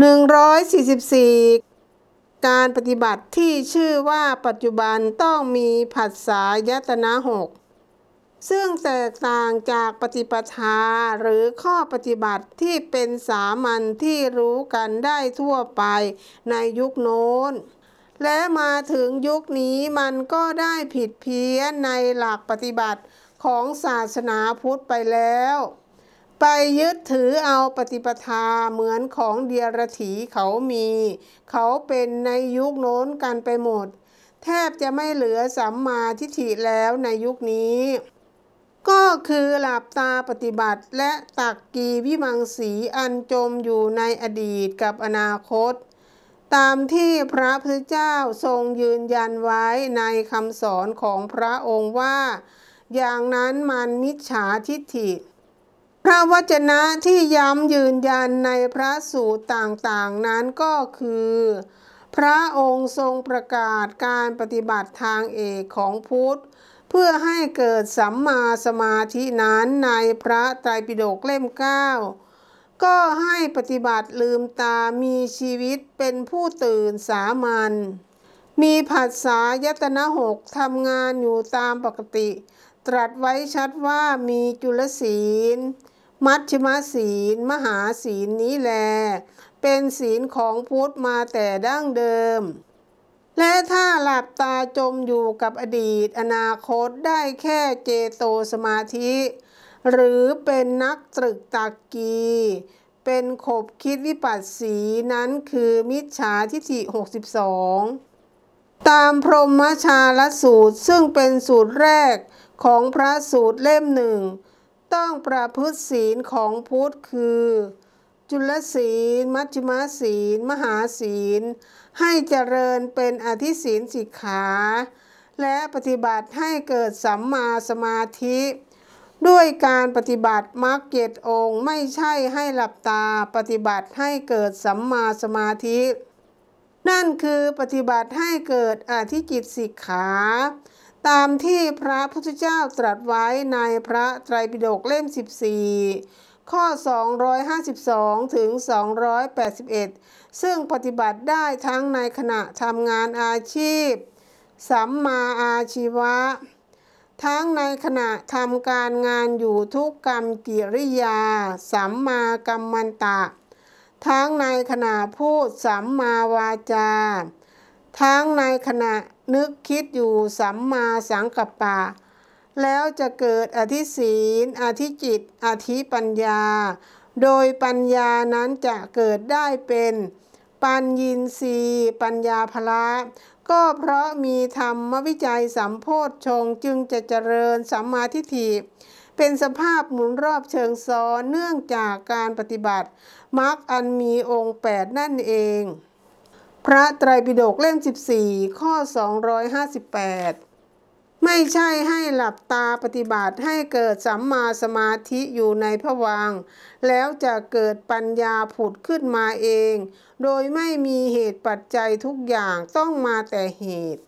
144 การปฏิบัติที่ชื่อว่าปัจจุบันต้องมีผัสสะยตนะหกซึ่งแตกต่างจากปฏิปทาหรือข้อปฏิบัติที่เป็นสามัญที่รู้กันได้ทั่วไปในยุคโน้น และมาถึงยุคนี้มันก็ได้ผิดเพี้ยนในหลักปฏิบัติของศาสนาพุทธไปแล้ว ไปยึดถือเอาปฏิปทาเหมือนของเดียรถีเขามี เขาเป็นในยุคโน้นกันไปหมด แทบจะไม่เหลือสัมมาทิฏฐิแล้วในยุคนี้ ก็คือหลับตาปฏิบัติและตักกีวิมังสีอันจมอยู่ในอดีตกับอนาคต ตามที่พระพุทธเจ้าทรงยืนยันไว้ในคำสอนของพระองค์ว่า อย่างนั้นมันมิจฉาทิฏฐิ พระวจนะที่ย้ำยืนยันในพระสูตรต่างๆ นั้นก็คือ พระองค์ทรงประกาศการปฏิบัติทางเอกของพุทธ เพื่อให้เกิดสัมมาสมาธินั้นในพระไตรปิฎกเล่ม 9 ก็ให้ปฏิบัติลืมตามีชีวิตเป็นผู้ตื่นสามัญมีผัสสะยตนะหกทำงานอยู่ตามปกติ ตรัสไว้ชัดว่ามีจุลศีล มัชฌิมศีล มหาศีลนี้แล เป็นศีลของพุทธมาแต่ดั้งเดิม และถ้าหลับตาจมอยู่กับอดีตอนาคตได้แค่เจโตสมาธิ หรือเป็นนักตรึกตักกี เป็นขบคิดวิปัสสีนั้นคือมิจฉาทิฏฐิ62ตามพรหมชาลสูตรซึ่งเป็นสูตรแรกของพระสูตรเล่มหนึ่ง ต้องประพฤติศีลของพุทธคือ จุลศีล มัชฌิมศีล มหาศีล ให้เจริญเป็นอธิศีลสิกขา และปฏิบัติให้เกิดสัมมาสมาธิ ด้วยการปฏิบัติมรรคเจ็ดองค์ไม่ใช่ให้หลับตาปฏิบัติให้เกิดสัมมาสมาธิ นั่นคือปฏิบัติให้เกิดอธิจิตสิกขา ตามที่พระพุทธเจ้าตรัสไว้ในพระไตรปิฎกเล่ม 14 ข้อ 252 ถึง 281 ซึ่งปฏิบัติได้ทั้งในขณะทำงานอาชีพ สัมมาอาชีวะ ทั้งในขณะทำการงานอยู่ทุกกรรมกิริยา สัมมากัมมันตะ ทั้งในขณะพูดสัมมาวาจาทั้งในขณะ นึกคิดอยู่สัมมาสังกัปปะ แล้วจะเกิดอธิศีล อธิจิต อธิปัญญา โดยปัญญานั้นจะเกิดได้เป็น ปัญญีสีปัญญาภละก็เพราะมีธรรมวิจัยสัมโพธชงจึงจะเจริญสัมมาทิฏฐิเป็นสภาพหมุนรอบเชิงซ้อนเนื่องจากการปฏิบัติมรรคอันมีองค์ 8 นั่นเอง พระไตรปิฎกเล่ม 14 ข้อ 258 ไม่ใช่ให้หลับตาปฏิบัติให้เกิดสัมมาสมาธิอยู่ในผวัง แล้วจะเกิดปัญญาผุดขึ้นมาเอง โดยไม่มีเหตุปัจจัยทุกอย่างต้องมาแต่เหตุ